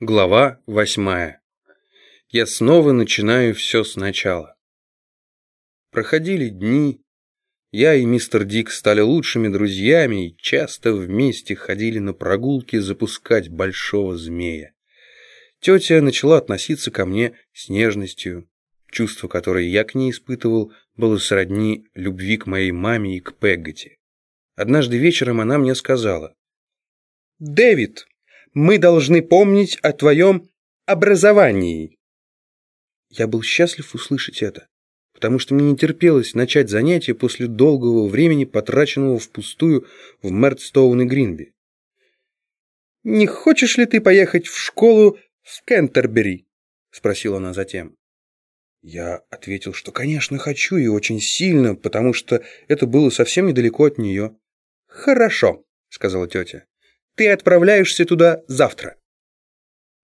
Глава восьмая. Я снова начинаю все сначала. Проходили дни. Я и мистер Дик стали лучшими друзьями и часто вместе ходили на прогулки запускать большого змея. Тетя начала относиться ко мне с нежностью. Чувство, которое я к ней испытывал, было сродни любви к моей маме и к Пеггати. Однажды вечером она мне сказала. «Дэвид, мы должны помнить о твоем образовании. Я был счастлив услышать это, потому что мне не терпелось начать занятие после долгого времени, потраченного впустую в Мертстоун и Гринби. «Не хочешь ли ты поехать в школу в Кентербери?» — спросила она затем. Я ответил, что, конечно, хочу и очень сильно, потому что это было совсем недалеко от нее. «Хорошо», — сказала тетя. Ты отправляешься туда завтра».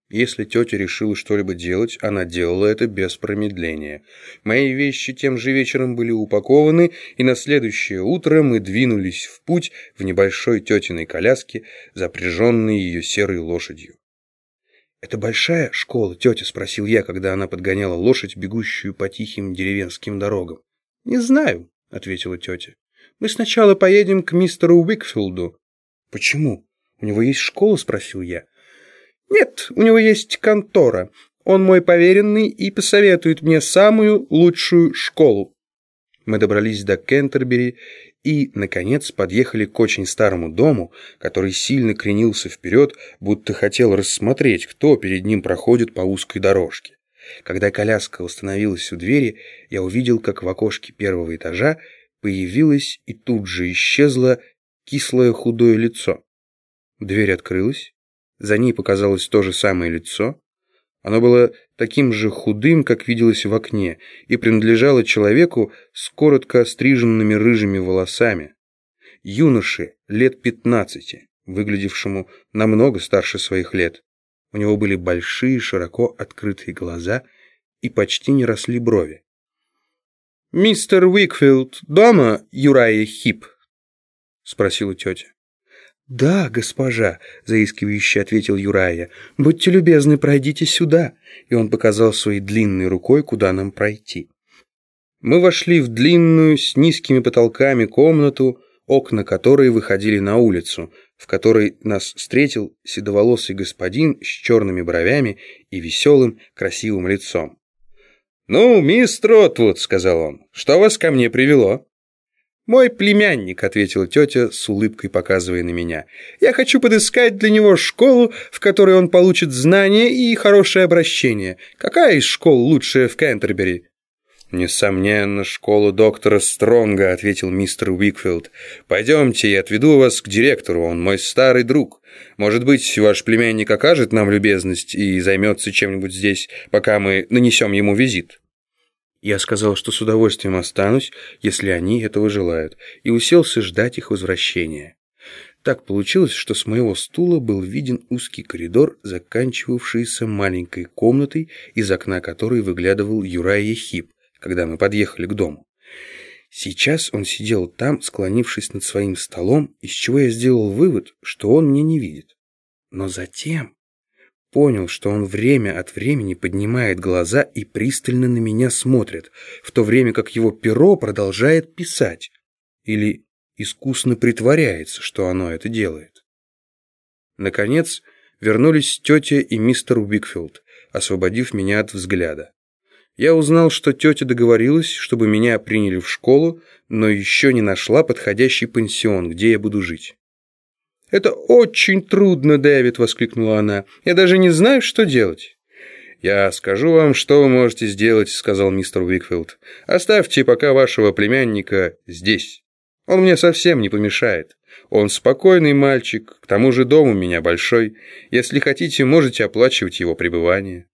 Если тетя решила что-либо делать, она делала это без промедления. Мои вещи тем же вечером были упакованы, и на следующее утро мы двинулись в путь в небольшой тетиной коляске, запряженной ее серой лошадью. «Это большая школа, тетя?» — спросил я, когда она подгоняла лошадь, бегущую по тихим деревенским дорогам. «Не знаю», — ответила тетя. «Мы сначала поедем к мистеру Уикфилду». «Почему?» «У него есть школа?» – спросил я. «Нет, у него есть контора. Он мой поверенный и посоветует мне самую лучшую школу». Мы добрались до Кентербери и, наконец, подъехали к очень старому дому, который сильно кренился вперед, будто хотел рассмотреть, кто перед ним проходит по узкой дорожке. Когда коляска установилась у двери, я увидел, как в окошке первого этажа появилось и тут же исчезло кислое худое лицо. Дверь открылась. За ней показалось то же самое лицо. Оно было таким же худым, как виделось в окне, и принадлежало человеку с коротко остриженными рыжими волосами. Юноше лет пятнадцати, выглядевшему намного старше своих лет. У него были большие, широко открытые глаза и почти не росли брови. «Мистер Уикфилд дома, Юрая Хип?» — спросила тетя. «Да, госпожа», — заискивающе ответил Юрая, — «будьте любезны, пройдите сюда». И он показал своей длинной рукой, куда нам пройти. Мы вошли в длинную, с низкими потолками комнату, окна которой выходили на улицу, в которой нас встретил седоволосый господин с черными бровями и веселым, красивым лицом. «Ну, мистер Отвуд», — сказал он, — «что вас ко мне привело?» «Мой племянник», — ответила тетя, с улыбкой показывая на меня. «Я хочу подыскать для него школу, в которой он получит знания и хорошее обращение. Какая из школ лучшая в Кентербери?» «Несомненно, школа доктора Стронга», — ответил мистер Уикфилд. «Пойдемте, я отведу вас к директору, он мой старый друг. Может быть, ваш племянник окажет нам любезность и займется чем-нибудь здесь, пока мы нанесем ему визит». Я сказал, что с удовольствием останусь, если они этого желают, и уселся ждать их возвращения. Так получилось, что с моего стула был виден узкий коридор, заканчивавшийся маленькой комнатой, из окна которой выглядывал Юрай Ехип, когда мы подъехали к дому. Сейчас он сидел там, склонившись над своим столом, из чего я сделал вывод, что он меня не видит. Но затем понял, что он время от времени поднимает глаза и пристально на меня смотрит, в то время как его перо продолжает писать. Или искусно притворяется, что оно это делает. Наконец, вернулись тетя и мистер Уикфилд, освободив меня от взгляда. Я узнал, что тетя договорилась, чтобы меня приняли в школу, но еще не нашла подходящий пансион, где я буду жить. «Это очень трудно, Дэвид!» — воскликнула она. «Я даже не знаю, что делать». «Я скажу вам, что вы можете сделать», — сказал мистер Уикфилд. «Оставьте пока вашего племянника здесь. Он мне совсем не помешает. Он спокойный мальчик, к тому же дом у меня большой. Если хотите, можете оплачивать его пребывание».